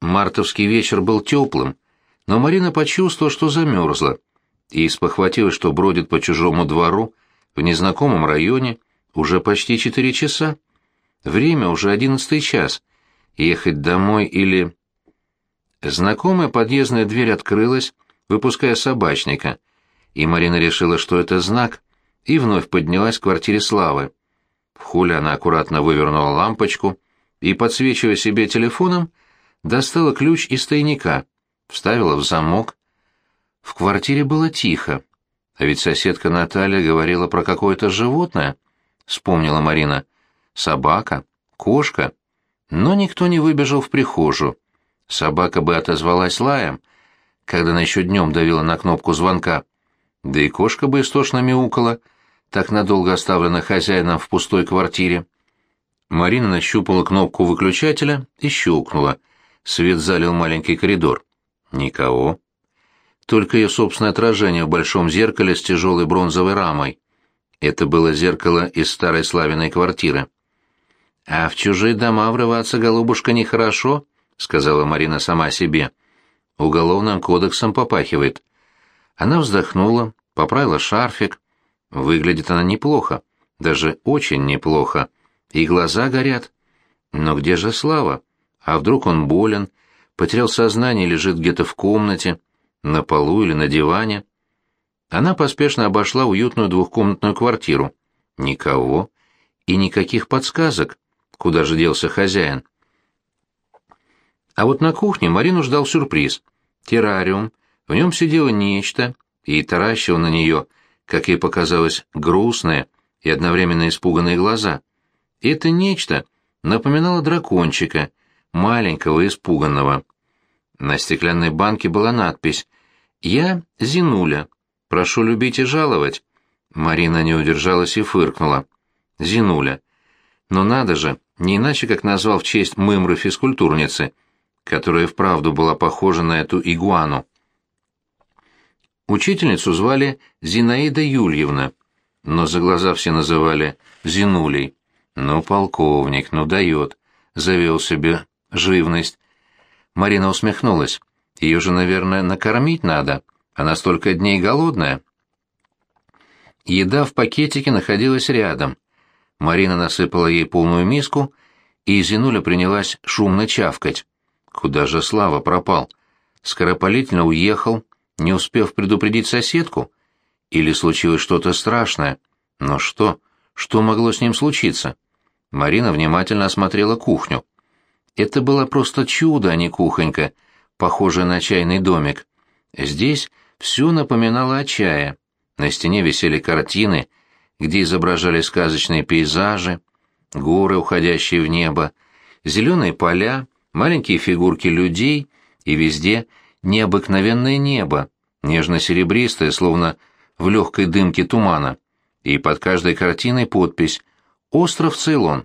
Мартовский вечер был теплым, но Марина почувствовала, что замерзла, и спохватилась, что бродит по чужому двору в незнакомом районе уже почти четыре часа. Время уже одиннадцатый час. Ехать домой или... Знакомая подъездная дверь открылась, выпуская собачника, и Марина решила, что это знак, и вновь поднялась к квартире Славы. В холле она аккуратно вывернула лампочку и, подсвечивая себе телефоном, достала ключ из тайника, вставила в замок. В квартире было тихо, а ведь соседка Наталья говорила про какое-то животное, вспомнила Марина. Собака, кошка. Но никто не выбежал в прихожую. Собака бы отозвалась лаем, когда она еще днем давила на кнопку звонка. Да и кошка бы истошно мяукала, так надолго оставлена хозяином в пустой квартире. Марина нащупала кнопку выключателя и щелкнула. Свет залил маленький коридор. Никого. Только ее собственное отражение в большом зеркале с тяжелой бронзовой рамой. Это было зеркало из старой славиной квартиры. «А в чужие дома врываться, голубушка, нехорошо», — сказала Марина сама себе. «Уголовным кодексом попахивает». Она вздохнула, поправила шарфик. Выглядит она неплохо, даже очень неплохо. И глаза горят. Но где же Слава? А вдруг он болен, потерял сознание и лежит где-то в комнате, на полу или на диване? Она поспешно обошла уютную двухкомнатную квартиру. Никого и никаких подсказок, куда же делся хозяин. А вот на кухне Марину ждал сюрприз. Террариум, в нем сидело нечто, и таращило на нее, как ей показалось, грустные и одновременно испуганные глаза. Это нечто напоминало дракончика, маленького испуганного. На стеклянной банке была надпись «Я Зинуля. Прошу любить и жаловать». Марина не удержалась и фыркнула. «Зинуля. Но надо же, не иначе, как назвал в честь мымры физкультурницы, которая вправду была похожа на эту игуану. Учительницу звали Зинаида Юльевна, но за глаза все называли Зинулей. Ну, полковник, ну дает, завел себе живность. Марина усмехнулась. Ее же, наверное, накормить надо. Она столько дней голодная. Еда в пакетике находилась рядом. Марина насыпала ей полную миску, и Зинуля принялась шумно чавкать. Куда же Слава пропал? Скоропалительно уехал, не успев предупредить соседку? Или случилось что-то страшное? Но что? Что могло с ним случиться? Марина внимательно осмотрела кухню. Это было просто чудо, а не кухонька, похожая на чайный домик. Здесь все напоминало о чае. На стене висели картины, где изображали сказочные пейзажи, горы, уходящие в небо, зеленые поля, маленькие фигурки людей и везде необыкновенное небо, нежно-серебристое, словно в легкой дымке тумана, и под каждой картиной подпись «Остров Цейлон».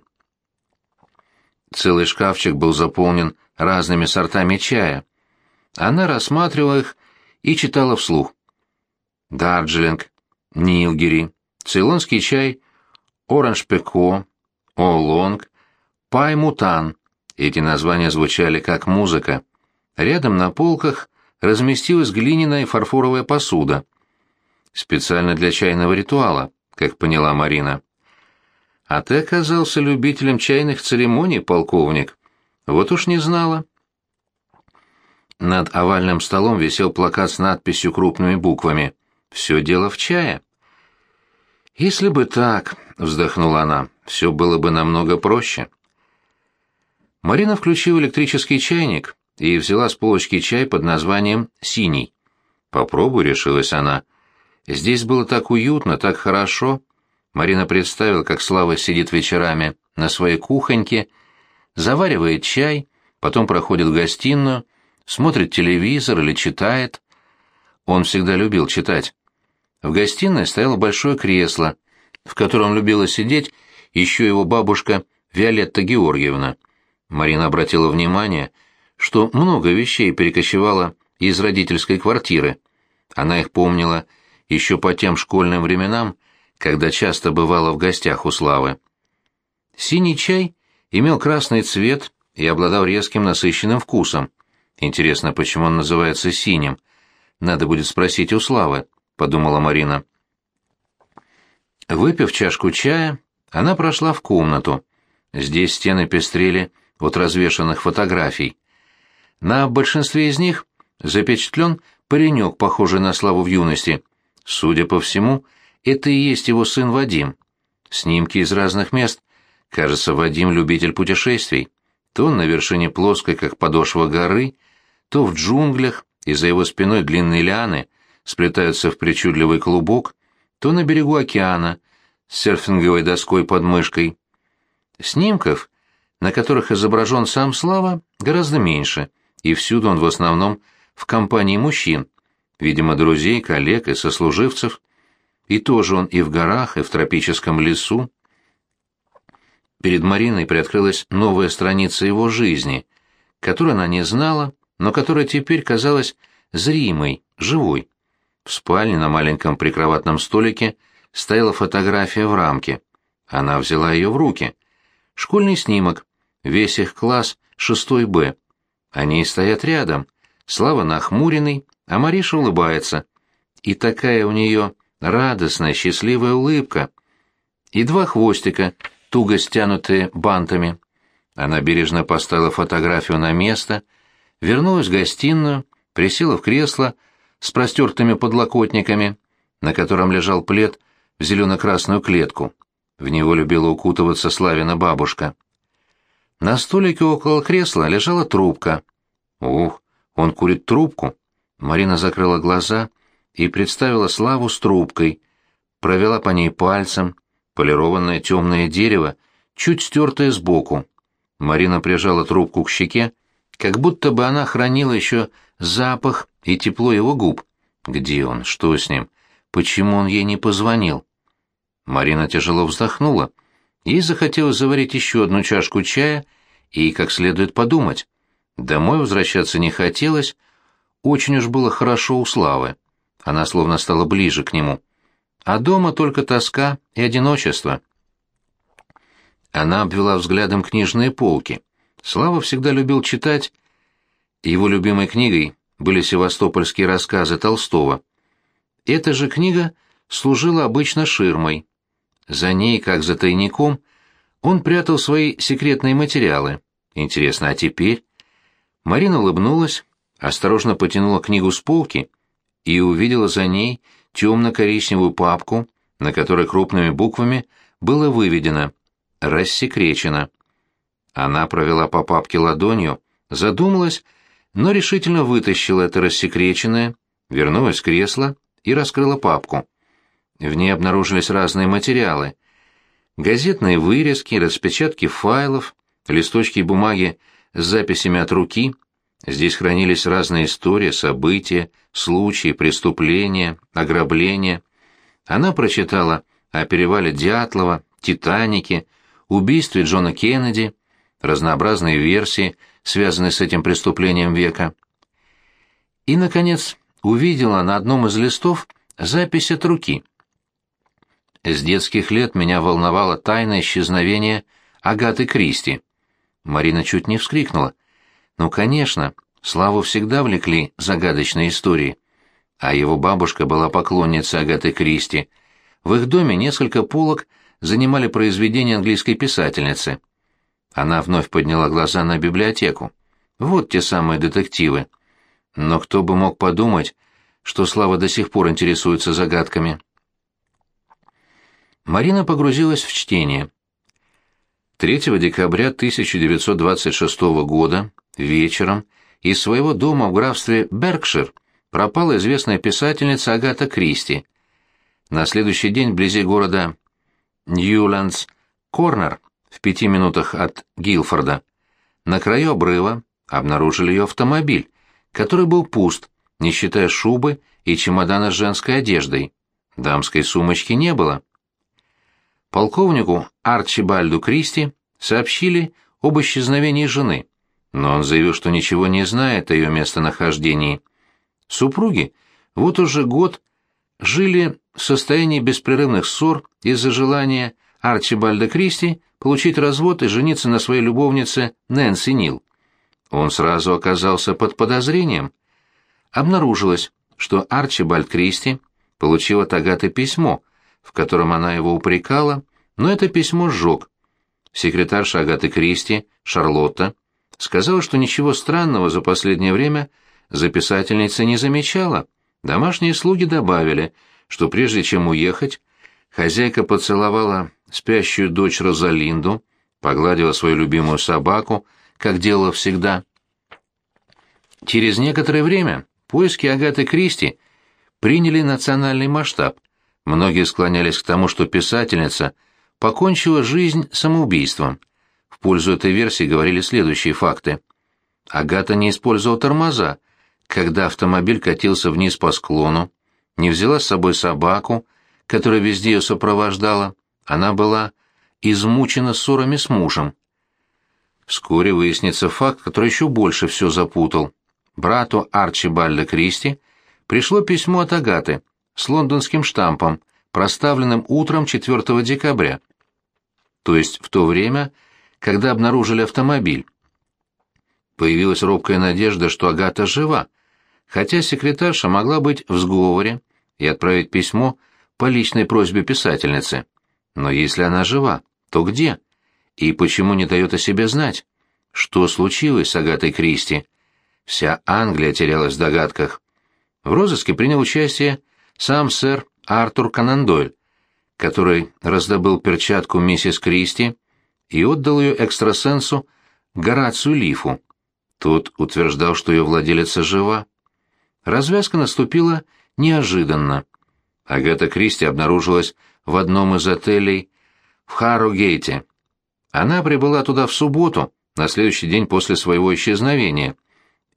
Целый шкафчик был заполнен разными сортами чая. Она рассматривала их и читала вслух. Дарджилинг, Нилгери, цейлонский чай, Оранж Пеко, Олонг, Пай Мутан. Эти названия звучали как музыка. Рядом на полках разместилась глиняная и фарфоровая посуда. Специально для чайного ритуала, как поняла Марина. А ты оказался любителем чайных церемоний, полковник. Вот уж не знала. Над овальным столом висел плакат с надписью крупными буквами «Все дело в чае». «Если бы так», — вздохнула она, — «все было бы намного проще». Марина включила электрический чайник и взяла с полочки чай под названием «Синий». «Попробуй», — решилась она. «Здесь было так уютно, так хорошо». Марина представила, как Слава сидит вечерами на своей кухоньке, заваривает чай, потом проходит в гостиную, смотрит телевизор или читает. Он всегда любил читать. В гостиной стояло большое кресло, в котором любила сидеть еще его бабушка Виолетта Георгиевна. Марина обратила внимание, что много вещей перекочевало из родительской квартиры. Она их помнила еще по тем школьным временам, когда часто бывала в гостях у Славы. Синий чай имел красный цвет и обладал резким насыщенным вкусом. Интересно, почему он называется синим? Надо будет спросить у Славы, подумала Марина. Выпив чашку чая, она прошла в комнату. Здесь стены пестрели от развешанных фотографий. На большинстве из них запечатлен паренек, похожий на Славу в юности. Судя по всему, это и есть его сын Вадим. Снимки из разных мест. Кажется, Вадим — любитель путешествий. То на вершине плоской, как подошва горы, то в джунглях, и за его спиной длинные лианы сплетаются в причудливый клубок, то на берегу океана, с серфинговой доской под мышкой. Снимков, на которых изображен сам Слава, гораздо меньше, и всюду он в основном в компании мужчин, видимо, друзей, коллег и сослуживцев. И тоже он и в горах, и в тропическом лесу. Перед Мариной приоткрылась новая страница его жизни, которую она не знала, но которая теперь казалась зримой, живой. В спальне на маленьком прикроватном столике стояла фотография в рамке. Она взяла ее в руки. Школьный снимок, весь их класс, шестой Б. Они стоят рядом. Слава нахмуренный, а Мариша улыбается. И такая у нее радостная, счастливая улыбка. И два хвостика, туго стянутые бантами. Она бережно поставила фотографию на место, вернулась в гостиную, присела в кресло с простертыми подлокотниками, на котором лежал плед в зелено-красную клетку. В него любила укутываться Славина бабушка. На столике около кресла лежала трубка. Ух, он курит трубку. Марина закрыла глаза и представила Славу с трубкой, провела по ней пальцем, полированное темное дерево, чуть стертое сбоку. Марина прижала трубку к щеке, как будто бы она хранила еще запах и тепло его губ. Где он? Что с ним? Почему он ей не позвонил? Марина тяжело вздохнула. Ей захотелось заварить еще одну чашку чая и как следует подумать. Домой возвращаться не хотелось, очень уж было хорошо у Славы. Она словно стала ближе к нему. А дома только тоска и одиночество. Она обвела взглядом книжные полки. Слава всегда любил читать. Его любимой книгой были севастопольские рассказы Толстого. Эта же книга служила обычно ширмой. За ней, как за тайником, он прятал свои секретные материалы. Интересно, а теперь? Марина улыбнулась, осторожно потянула книгу с полки и увидела за ней темно-коричневую папку, на которой крупными буквами было выведено «Рассекречено». Она провела по папке ладонью, задумалась, но решительно вытащила это рассекреченное, вернулась в кресло и раскрыла папку. В ней обнаружились разные материалы. Газетные вырезки, распечатки файлов, листочки бумаги с записями от руки. Здесь хранились разные истории, события, случаи, преступления, ограбления. Она прочитала о перевале Дятлова, Титанике, убийстве Джона Кеннеди, разнообразные версии, связанные с этим преступлением века. И, наконец, увидела на одном из листов запись от руки — с детских лет меня волновало тайное исчезновение Агаты Кристи. Марина чуть не вскрикнула. Ну, конечно, Славу всегда влекли загадочные истории. А его бабушка была поклонницей Агаты Кристи. В их доме несколько полок занимали произведения английской писательницы. Она вновь подняла глаза на библиотеку. Вот те самые детективы. Но кто бы мог подумать, что Слава до сих пор интересуется загадками. Марина погрузилась в чтение. 3 декабря 1926 года вечером из своего дома в графстве Беркшир пропала известная писательница Агата Кристи. На следующий день вблизи города Ньюлендс Корнер, в пяти минутах от Гилфорда, на краю обрыва обнаружили ее автомобиль, который был пуст, не считая шубы и чемодана с женской одеждой. Дамской сумочки не было. Полковнику Арчибальду Кристи сообщили об исчезновении жены, но он заявил, что ничего не знает о ее местонахождении. Супруги вот уже год жили в состоянии беспрерывных ссор из-за желания Арчибальда Кристи получить развод и жениться на своей любовнице Нэнси Нил. он сразу оказался под подозрением. Обнаружилось, что Арчибальд Кристи получил от Агаты письмо, в котором она его упрекала, но это письмо сжег. Секретарша Агаты Кристи, Шарлотта, сказала, что ничего странного за последнее время за писательницей не замечала. Домашние слуги добавили, что прежде чем уехать, хозяйка поцеловала спящую дочь Розалинду, погладила свою любимую собаку, как делала всегда. Через некоторое время поиски Агаты Кристи приняли национальный масштаб. Многие склонялись к тому, что писательница покончила жизнь самоубийством. В пользу этой версии говорили следующие факты. Агата не использовала тормоза, когда автомобиль катился вниз по склону, не взяла с собой собаку, которая везде ее сопровождала. Она была измучена ссорами с мужем. Вскоре выяснится факт, который еще больше все запутал. Брату Арчибальда Кристи пришло письмо от Агаты с лондонским штампом, проставленным утром 4 декабря, то есть в то время, когда обнаружили автомобиль. Появилась робкая надежда, что Агата жива, хотя секретарша могла быть в сговоре и отправить письмо по личной просьбе писательницы. Но если она жива, то где? И почему не дает о себе знать? Что случилось с Агатой Кристи? Вся Англия терялась в догадках. В розыске принял участие сам сэр Артур Канан который раздобыл перчатку миссис Кристи и отдал ее экстрасенсу Горацию Лифу. Тот утверждал, что ее владелица жива. Развязка наступила неожиданно. Агата Кристи обнаружилась в одном из отелей в Харрогейте. Она прибыла туда в субботу, на следующий день после своего исчезновения,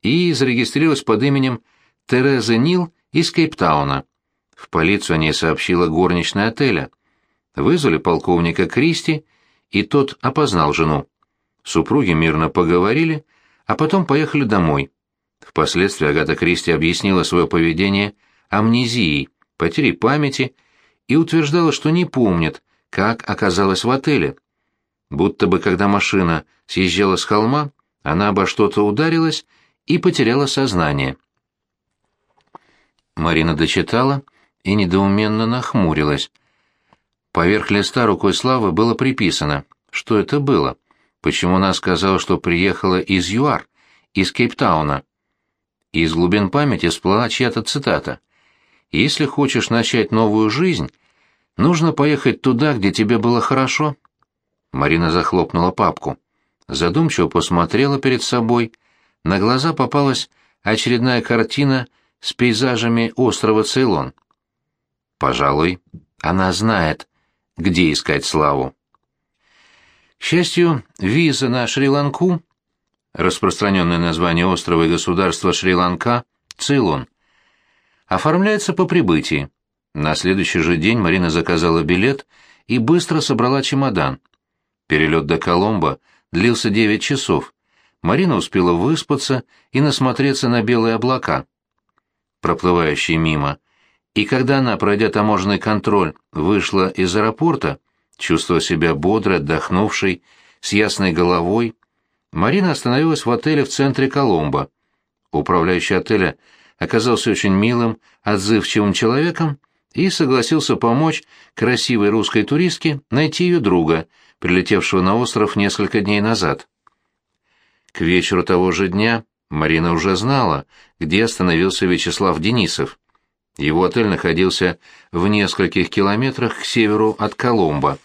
и зарегистрировалась под именем Терезы Нил из Кейптауна. В полицию о ней сообщила горничная отеля. Вызвали полковника Кристи, и тот опознал жену. Супруги мирно поговорили, а потом поехали домой. Впоследствии Агата Кристи объяснила свое поведение амнезией, потерей памяти и утверждала, что не помнит, как оказалась в отеле. Будто бы, когда машина съезжала с холма, она обо что-то ударилась и потеряла сознание. Марина дочитала и недоуменно нахмурилась. Поверх листа рукой Славы было приписано, что это было, почему она сказала, что приехала из ЮАР, из Кейптауна. Из глубин памяти всплыла чья-то цитата. «Если хочешь начать новую жизнь, нужно поехать туда, где тебе было хорошо». Марина захлопнула папку. Задумчиво посмотрела перед собой. На глаза попалась очередная картина с пейзажами острова Цейлон. Пожалуй, она знает, где искать славу. К счастью, виза на Шри-Ланку, распространенное название острова и государства Шри-Ланка, Цейлон, оформляется по прибытии. На следующий же день Марина заказала билет и быстро собрала чемодан. Перелет до Коломбо длился девять часов. Марина успела выспаться и насмотреться на белые облака, проплывающие мимо, и когда она, пройдя таможенный контроль, вышла из аэропорта, чувствуя себя бодрой, отдохнувшей, с ясной головой, Марина остановилась в отеле в центре Коломбо. Управляющий отеля оказался очень милым, отзывчивым человеком и согласился помочь красивой русской туристке найти ее друга, прилетевшего на остров несколько дней назад. К вечеру того же дня Марина уже знала, где остановился Вячеслав Денисов. Его отель находился в нескольких километрах к северу от Коломбо.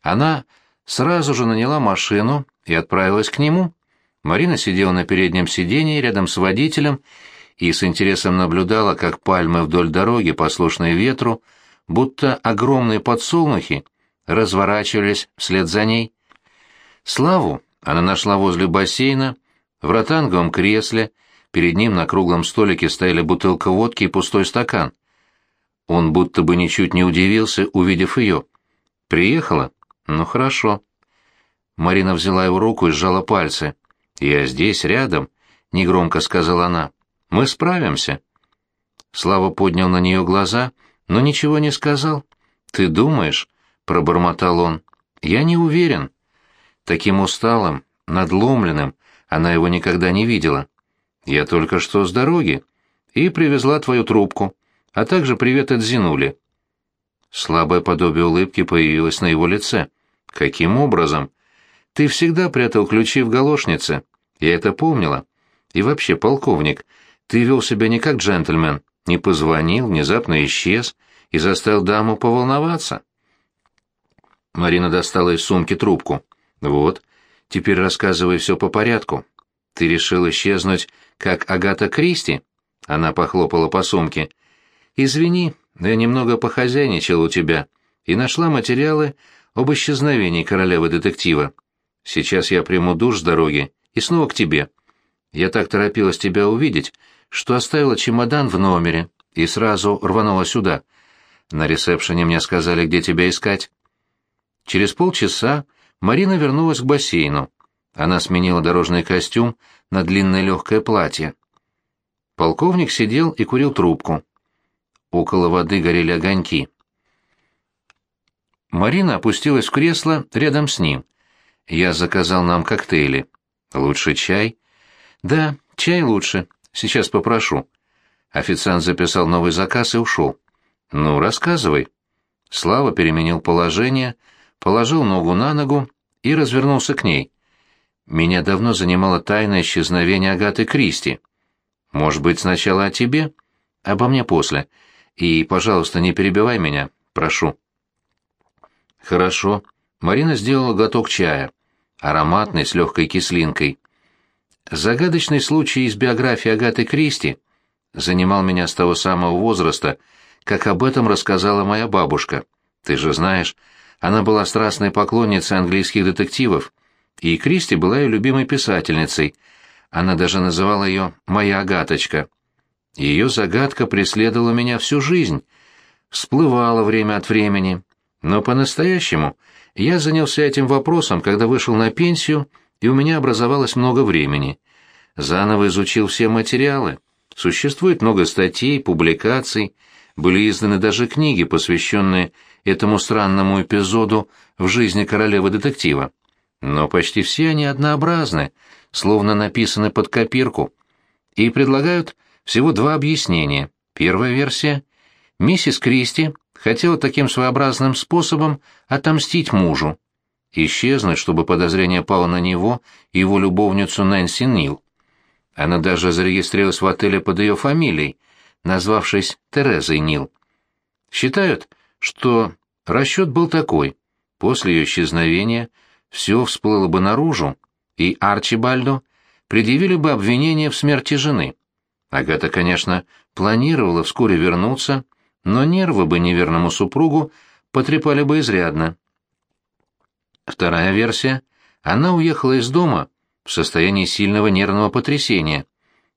Она сразу же наняла машину и отправилась к нему. Марина сидела на переднем сиденье рядом с водителем и с интересом наблюдала, как пальмы вдоль дороги, послушные ветру, будто огромные подсолнухи, разворачивались вслед за ней. Славу она нашла возле бассейна, в ротанговом кресле, перед ним на круглом столике стояли бутылка водки и пустой стакан. Он будто бы ничуть не удивился, увидев ее. «Приехала? Ну хорошо». Марина взяла его руку и сжала пальцы. «Я здесь, рядом», — негромко сказала она. «Мы справимся». Слава поднял на нее глаза, но ничего не сказал. «Ты думаешь?» — пробормотал он. «Я не уверен». Таким усталым, надломленным, Она его никогда не видела. «Я только что с дороги и привезла твою трубку, а также привет от Зинули». Слабое подобие улыбки появилось на его лице. «Каким образом?» «Ты всегда прятал ключи в галошнице. Я это помнила. И вообще, полковник, ты вел себя не как джентльмен, не позвонил, внезапно исчез и заставил даму поволноваться». Марина достала из сумки трубку. «Вот, теперь рассказывай все по порядку. Ты решил исчезнуть, как Агата Кристи?» Она похлопала по сумке. «Извини, я немного похозяйничал у тебя и нашла материалы об исчезновении королевы детектива. Сейчас я приму душ с дороги и снова к тебе. Я так торопилась тебя увидеть, что оставила чемодан в номере и сразу рванула сюда. На ресепшене мне сказали, где тебя искать. Через полчаса Марина вернулась к бассейну. Она сменила дорожный костюм на длинное легкое платье. Полковник сидел и курил трубку. Около воды горели огоньки. Марина опустилась в кресло рядом с ним. «Я заказал нам коктейли. Лучше чай?» «Да, чай лучше. Сейчас попрошу». Официант записал новый заказ и ушел. «Ну, рассказывай». Слава переменил положение, положил ногу на ногу и развернулся к ней. Меня давно занимало тайное исчезновение Агаты Кристи. Может быть, сначала о тебе? Обо мне после. И, пожалуйста, не перебивай меня, прошу. Хорошо. Марина сделала глоток чая, ароматный, с легкой кислинкой. Загадочный случай из биографии Агаты Кристи занимал меня с того самого возраста, как об этом рассказала моя бабушка. Ты же знаешь, она была страстной поклонницей английских детективов, и Кристи была ее любимой писательницей. Она даже называла ее «моя Агаточка». Ее загадка преследовала меня всю жизнь, всплывала время от времени, но по-настоящему я занялся этим вопросом, когда вышел на пенсию, и у меня образовалось много времени. Заново изучил все материалы. Существует много статей, публикаций, были изданы даже книги, посвященные этому странному эпизоду в жизни королевы детектива. Но почти все они однообразны, словно написаны под копирку, и предлагают всего два объяснения. Первая версия — миссис Кристи хотела таким своеобразным способом отомстить мужу, исчезнуть, чтобы подозрение пало на него и его любовницу Нэнси Нил. Она даже зарегистрировалась в отеле под ее фамилией, назвавшись Терезой Нил. Считают, что расчет был такой. После ее исчезновения все всплыло бы наружу, и Арчибальду предъявили бы обвинение в смерти жены. Агата, конечно, планировала вскоре вернуться, но нервы бы неверному супругу потрепали бы изрядно. Вторая версия. Она уехала из дома в состоянии сильного нервного потрясения.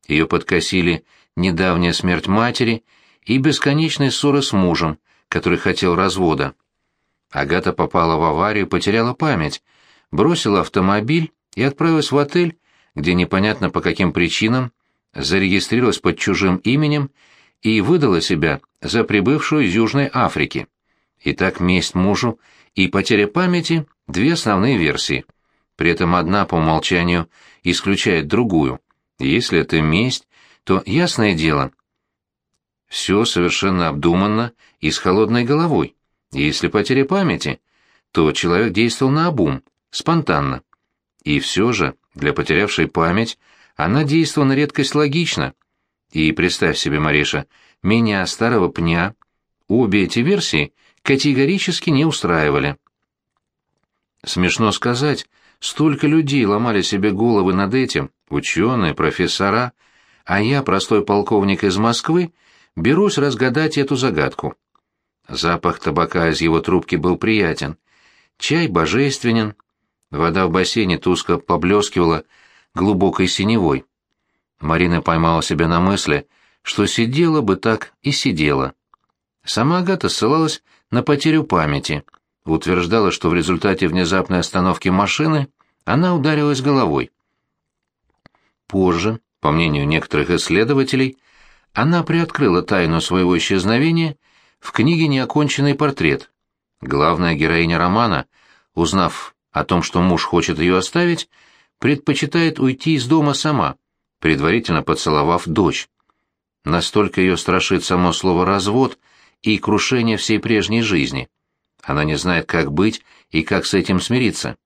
Ее подкосили недавняя смерть матери и бесконечные ссоры с мужем, который хотел развода. Агата попала в аварию, потеряла память, бросила автомобиль и отправилась в отель, где непонятно по каким причинам зарегистрировалась под чужим именем и выдала себя за прибывшую из Южной Африки. Итак, месть мужу и потеря памяти – две основные версии. При этом одна по умолчанию исключает другую. Если это месть, то, ясное дело, все совершенно обдуманно и с холодной головой. Если потеря памяти, то человек действовал наобум, спонтанно. И все же, для потерявшей память, она действовала на редкость логично. И представь себе, Мариша, меня, старого пня, обе эти версии категорически не устраивали. Смешно сказать, столько людей ломали себе головы над этим, ученые, профессора, а я, простой полковник из Москвы, берусь разгадать эту загадку. Запах табака из его трубки был приятен, чай божественен, вода в бассейне тускло поблескивала глубокой синевой. Марина поймала себя на мысли, что сидела бы так и сидела. Сама Агата ссылалась на потерю памяти, утверждала, что в результате внезапной остановки машины она ударилась головой. Позже, по мнению некоторых исследователей, она приоткрыла тайну своего исчезновения в книге «Неоконченный портрет». Главная героиня романа, узнав о том, что муж хочет ее оставить, предпочитает уйти из дома сама, предварительно поцеловав дочь. Настолько ее страшит само слово «развод» и крушение всей прежней жизни. Она не знает, как быть и как с этим смириться.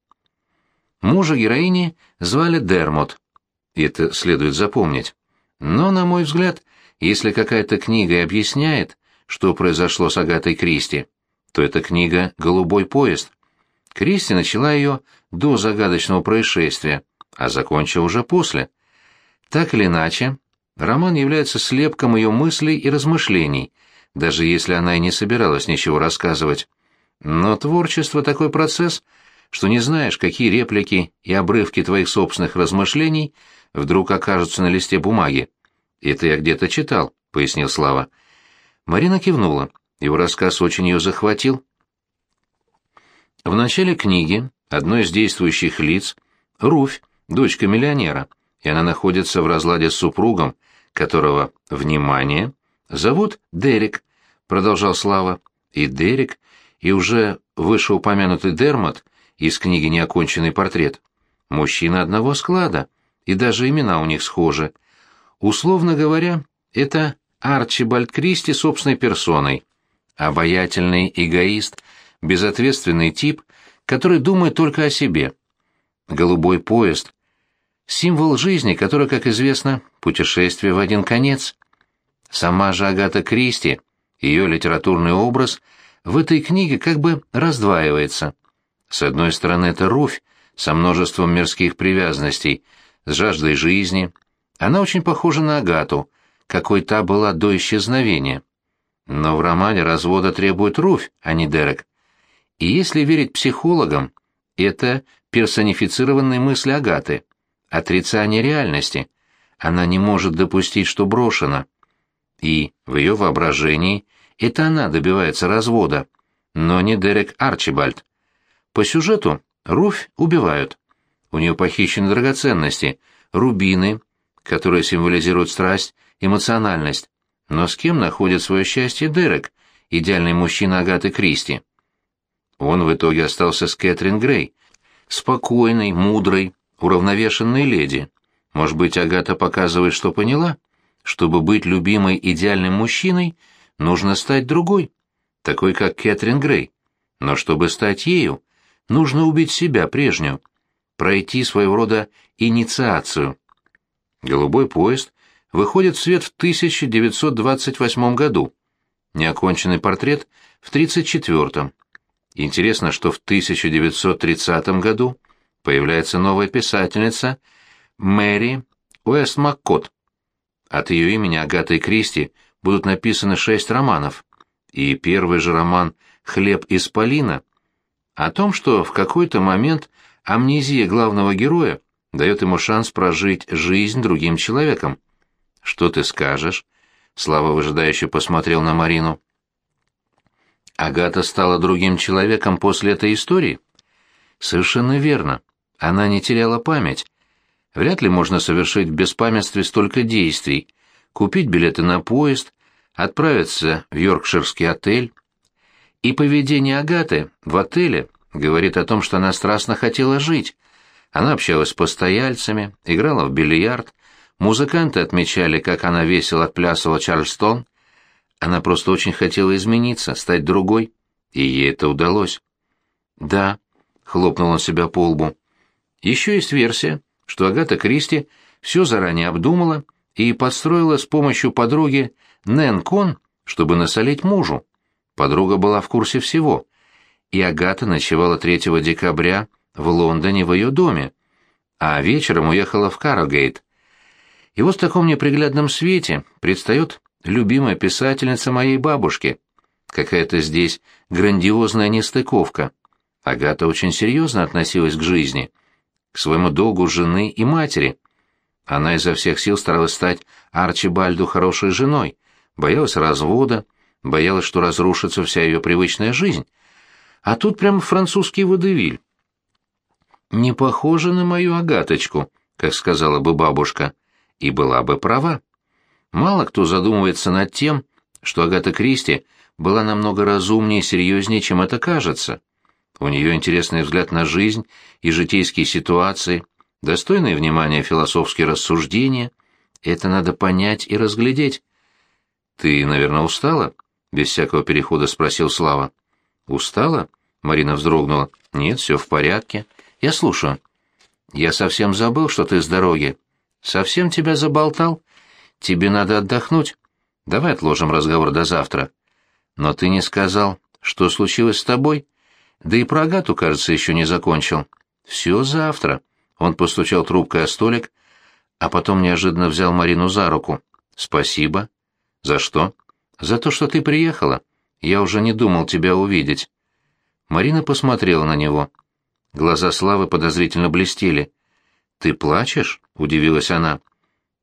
Мужа героини звали Дермот. Это следует запомнить. Но, на мой взгляд, если какая-то книга и объясняет, что произошло с Агатой Кристи, то эта книга «Голубой поезд». Кристи начала ее до загадочного происшествия, а закончила уже после. Так или иначе, роман является слепком ее мыслей и размышлений, даже если она и не собиралась ничего рассказывать. Но творчество — такой процесс, что не знаешь, какие реплики и обрывки твоих собственных размышлений вдруг окажутся на листе бумаги. «Это я где-то читал», — пояснил Слава. Марина кивнула. Его рассказ очень ее захватил. В начале книги одно из действующих лиц — Руфь, дочка миллионера, и она находится в разладе с супругом, которого, внимание, зовут Дерек, продолжал Слава. И Дерек, и уже вышеупомянутый Дермот из книги «Неоконченный портрет». Мужчина одного склада, и даже имена у них схожи. Условно говоря, это Арчибальд Кристи собственной персоной. Обаятельный эгоист, безответственный тип, который думает только о себе. Голубой поезд — символ жизни, который, как известно, путешествие в один конец. Сама же Агата Кристи, ее литературный образ в этой книге как бы раздваивается. С одной стороны, это Руфь со множеством мирских привязанностей, с жаждой жизни. Она очень похожа на Агату, какой та была до исчезновения. Но в романе развода требует Руфь, а не Дерек. И если верить психологам, это персонифицированные мысли Агаты, отрицание реальности. Она не может допустить, что брошена. И в ее воображении это она добивается развода, но не Дерек Арчибальд. По сюжету Руфь убивают. У нее похищены драгоценности, рубины, которые символизируют страсть, эмоциональность. Но с кем находит свое счастье Дерек, идеальный мужчина Агаты Кристи? Он в итоге остался с Кэтрин Грей, спокойной, мудрой, уравновешенной леди. Может быть, Агата показывает, что поняла? Чтобы быть любимой идеальным мужчиной, нужно стать другой, такой как Кэтрин Грей. Но чтобы стать ею, нужно убить себя прежнюю, пройти своего рода инициацию. Голубой поезд выходит в свет в 1928 году, неоконченный портрет в 1934. Интересно, что в 1930 году появляется новая писательница Мэри Уэст Маккот. От ее имени Агатой Кристи будут написаны шесть романов, и первый же роман «Хлеб из Полина» о том, что в какой-то момент амнезия главного героя дает ему шанс прожить жизнь другим человеком. «Что ты скажешь?» Слава выжидающе посмотрел на Марину. Агата стала другим человеком после этой истории? Совершенно верно. Она не теряла память. Вряд ли можно совершить в беспамятстве столько действий. Купить билеты на поезд, отправиться в Йоркширский отель. И поведение Агаты в отеле говорит о том, что она страстно хотела жить. Она общалась с постояльцами, играла в бильярд, музыканты отмечали, как она весело отплясывала Чарльстон. Она просто очень хотела измениться, стать другой, и ей это удалось. «Да», — хлопнул он себя по лбу. «Еще есть версия, что Агата Кристи все заранее обдумала и подстроила с помощью подруги Нэн Кон, чтобы насолить мужу. Подруга была в курсе всего, и Агата ночевала 3 декабря в Лондоне в ее доме, а вечером уехала в Каррогейт. И вот в таком неприглядном свете предстает любимая писательница моей бабушки. Какая-то здесь грандиозная нестыковка. Агата очень серьезно относилась к жизни, к своему долгу жены и матери. Она изо всех сил старалась стать Арчибальду хорошей женой, боялась развода, боялась, что разрушится вся ее привычная жизнь. А тут прям французский водевиль не похожа на мою Агаточку, как сказала бы бабушка, и была бы права. Мало кто задумывается над тем, что Агата Кристи была намного разумнее и серьезнее, чем это кажется. У нее интересный взгляд на жизнь и житейские ситуации, достойные внимания философские рассуждения. Это надо понять и разглядеть. «Ты, наверное, устала?» — без всякого перехода спросил Слава. «Устала?» — Марина вздрогнула. «Нет, все в порядке. Я слушаю». «Я совсем забыл, что ты с дороги. Совсем тебя заболтал? Тебе надо отдохнуть. Давай отложим разговор до завтра. Но ты не сказал, что случилось с тобой? Да и про Агату, кажется, еще не закончил. Все завтра». Он постучал трубкой о столик, а потом неожиданно взял Марину за руку. «Спасибо». «За что?» «За то, что ты приехала. Я уже не думал тебя увидеть». Марина посмотрела на него. Глаза Славы подозрительно блестели. «Ты плачешь?» — удивилась она.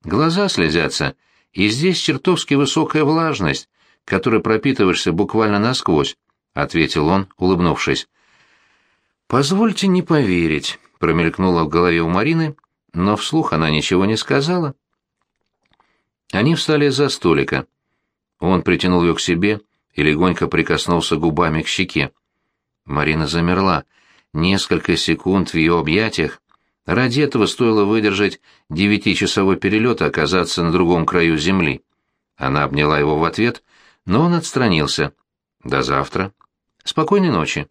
«Глаза слезятся, и здесь чертовски высокая влажность, которой пропитываешься буквально насквозь», — ответил он, улыбнувшись. «Позвольте не поверить», — промелькнуло в голове у Марины, но вслух она ничего не сказала. Они встали за столика. Он притянул ее к себе и легонько прикоснулся губами к щеке. Марина замерла. Несколько секунд в ее объятиях. Ради этого стоило выдержать девятичасовой перелет и оказаться на другом краю земли. Она обняла его в ответ, но он отстранился. «До завтра». «Спокойной ночи».